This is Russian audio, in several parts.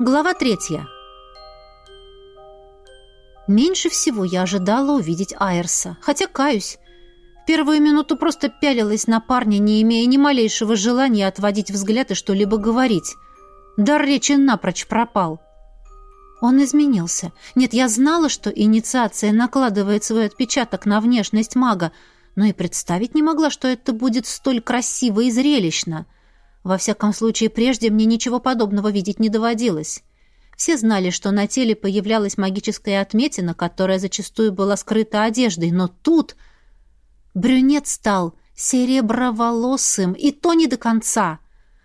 Глава третья. Меньше всего я ожидала увидеть Айрса, хотя, каюсь, в первую минуту просто пялилась на парня, не имея ни малейшего желания отводить взгляд и что-либо говорить. Дар речи напрочь пропал. Он изменился. Нет, я знала, что инициация накладывает свой отпечаток на внешность мага, но и представить не могла, что это будет столь красиво и зрелищно. Во всяком случае, прежде мне ничего подобного видеть не доводилось. Все знали, что на теле появлялась магическая отметина, которая зачастую была скрыта одеждой, но тут брюнет стал сереброволосым, и то не до конца.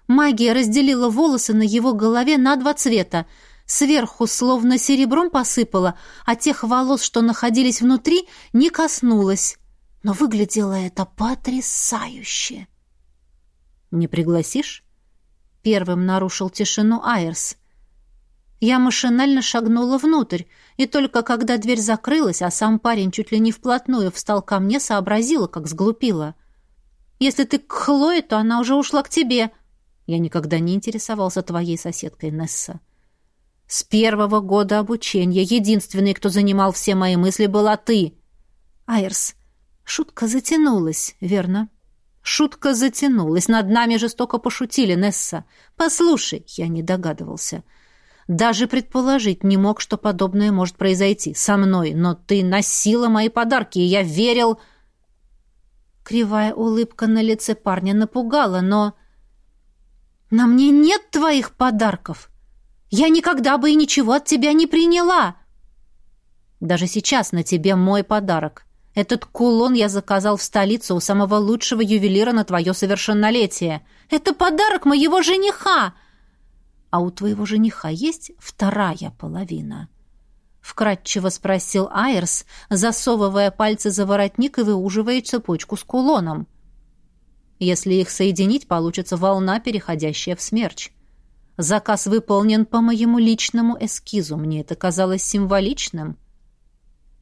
Магия разделила волосы на его голове на два цвета. Сверху словно серебром посыпала, а тех волос, что находились внутри, не коснулась. Но выглядело это потрясающе. «Не пригласишь?» Первым нарушил тишину Айрс. Я машинально шагнула внутрь, и только когда дверь закрылась, а сам парень чуть ли не вплотную встал ко мне, сообразила, как сглупила. «Если ты к Хлое, то она уже ушла к тебе». Я никогда не интересовался твоей соседкой, Несса. С первого года обучения единственный, кто занимал все мои мысли, была ты. Айрс, шутка затянулась, верно? Шутка затянулась. Над нами жестоко пошутили, Несса. Послушай, я не догадывался. Даже предположить не мог, что подобное может произойти со мной, но ты носила мои подарки, и я верил... Кривая улыбка на лице парня напугала, но... «На мне нет твоих подарков. Я никогда бы и ничего от тебя не приняла». «Даже сейчас на тебе мой подарок. Этот кулон я заказал в столице у самого лучшего ювелира на твое совершеннолетие. Это подарок моего жениха!» «А у твоего жениха есть вторая половина?» Вкратчиво спросил Айрс, засовывая пальцы за воротник и выуживая цепочку с кулоном. Если их соединить, получится волна, переходящая в смерч. Заказ выполнен по моему личному эскизу. Мне это казалось символичным.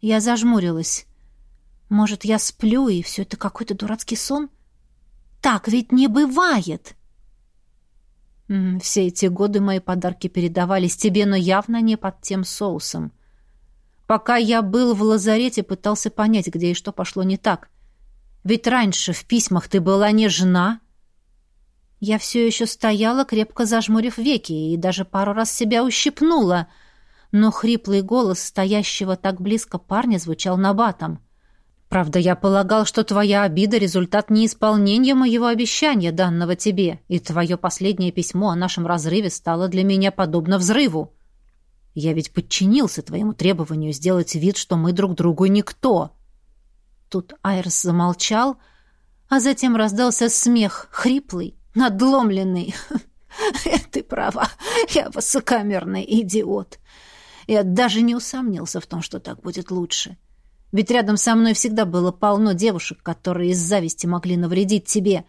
Я зажмурилась. Может, я сплю, и все это какой-то дурацкий сон? Так ведь не бывает!» Все эти годы мои подарки передавались тебе, но явно не под тем соусом. Пока я был в лазарете, пытался понять, где и что пошло не так. Ведь раньше в письмах ты была не жена. Я все еще стояла, крепко зажмурив веки, и даже пару раз себя ущипнула, но хриплый голос стоящего так близко парня звучал набатом. Правда, я полагал, что твоя обида — результат неисполнения моего обещания, данного тебе, и твое последнее письмо о нашем разрыве стало для меня подобно взрыву. Я ведь подчинился твоему требованию сделать вид, что мы друг другу никто». Тут Айрс замолчал, а затем раздался смех, хриплый, надломленный. «Ты права, я высокомерный идиот. Я даже не усомнился в том, что так будет лучше». Ведь рядом со мной всегда было полно девушек, которые из зависти могли навредить тебе.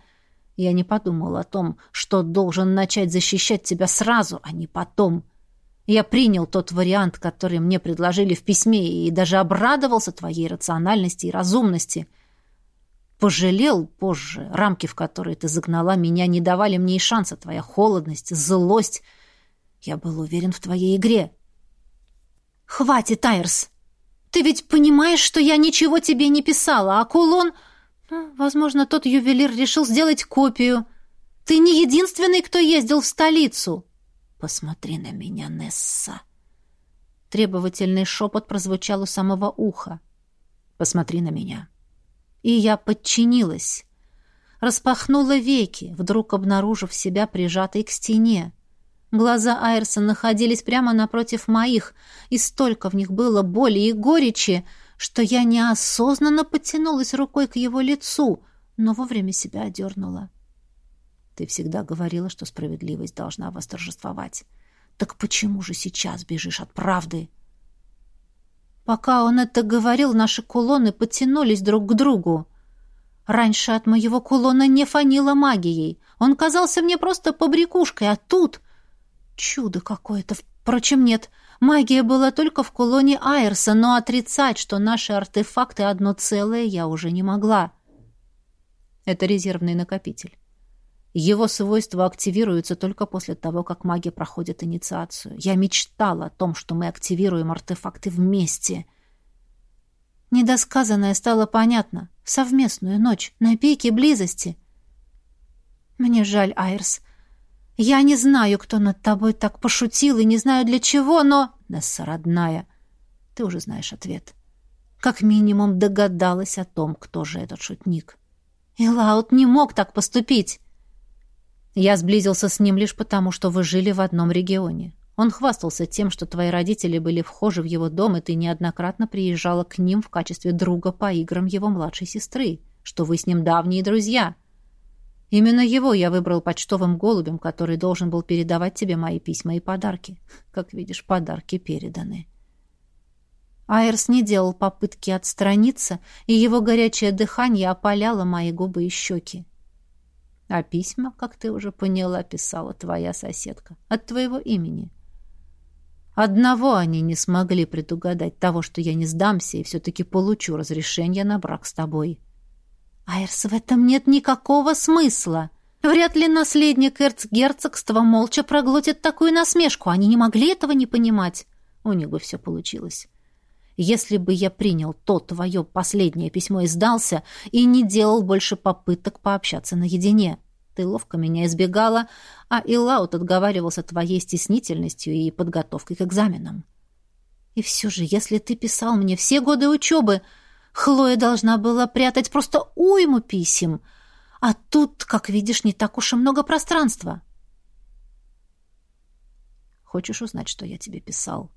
Я не подумал о том, что должен начать защищать тебя сразу, а не потом. Я принял тот вариант, который мне предложили в письме, и даже обрадовался твоей рациональности и разумности. Пожалел позже. Рамки, в которые ты загнала меня, не давали мне и шанса. Твоя холодность, злость. Я был уверен в твоей игре. «Хватит, Айрс!» Ты ведь понимаешь, что я ничего тебе не писала, а кулон... Ну, возможно, тот ювелир решил сделать копию. Ты не единственный, кто ездил в столицу. Посмотри на меня, Несса. Требовательный шепот прозвучал у самого уха. Посмотри на меня. И я подчинилась. Распахнула веки, вдруг обнаружив себя прижатой к стене. Глаза Айрса находились прямо напротив моих, и столько в них было боли и горечи, что я неосознанно потянулась рукой к его лицу, но вовремя себя одернула. Ты всегда говорила, что справедливость должна восторжествовать. Так почему же сейчас бежишь от правды? Пока он это говорил, наши кулоны потянулись друг к другу. Раньше от моего кулона не фанило магией. Он казался мне просто побрякушкой, а тут Чудо какое-то. Впрочем, нет. Магия была только в кулоне Айрса, но отрицать, что наши артефакты одно целое, я уже не могла. Это резервный накопитель. Его свойства активируются только после того, как маги проходят инициацию. Я мечтала о том, что мы активируем артефакты вместе. Недосказанное стало понятно. В совместную ночь, на пике близости. Мне жаль, Айрс. Я не знаю, кто над тобой так пошутил, и не знаю для чего, но... Несса, родная, ты уже знаешь ответ. Как минимум догадалась о том, кто же этот шутник. И Лаут не мог так поступить. Я сблизился с ним лишь потому, что вы жили в одном регионе. Он хвастался тем, что твои родители были вхожи в его дом, и ты неоднократно приезжала к ним в качестве друга по играм его младшей сестры, что вы с ним давние друзья. Именно его я выбрал почтовым голубем, который должен был передавать тебе мои письма и подарки. Как видишь, подарки переданы. Айрс не делал попытки отстраниться, и его горячее дыхание опаляло мои губы и щеки. А письма, как ты уже поняла, писала твоя соседка. От твоего имени. Одного они не смогли предугадать, того, что я не сдамся и все-таки получу разрешение на брак с тобой. Айрс, в этом нет никакого смысла. Вряд ли наследник эрцгерцогства молча проглотит такую насмешку. Они не могли этого не понимать. У них бы все получилось. Если бы я принял то твое последнее письмо и сдался, и не делал больше попыток пообщаться наедине. Ты ловко меня избегала, а Илаут отговаривался твоей стеснительностью и подготовкой к экзаменам. И все же, если ты писал мне все годы учебы, Хлоя должна была прятать просто уйму писем, а тут, как видишь, не так уж и много пространства. Хочешь узнать, что я тебе писал?»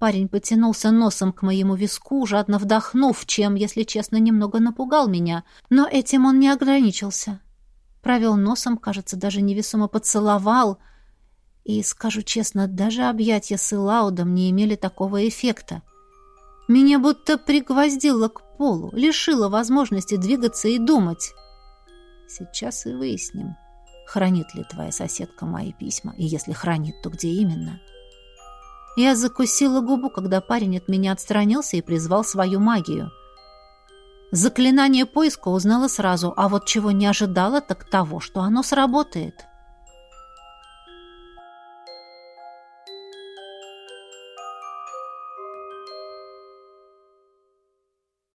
Парень потянулся носом к моему виску, жадно вдохнув, чем, если честно, немного напугал меня. Но этим он не ограничился. Провел носом, кажется, даже невесомо поцеловал. И, скажу честно, даже объятия с Илаудом не имели такого эффекта. Меня будто пригвоздило к полу, лишило возможности двигаться и думать. Сейчас и выясним, хранит ли твоя соседка мои письма, и если хранит, то где именно — я закусила губу, когда парень от меня отстранился и призвал свою магию. Заклинание поиска узнала сразу, а вот чего не ожидала, так того, что оно сработает.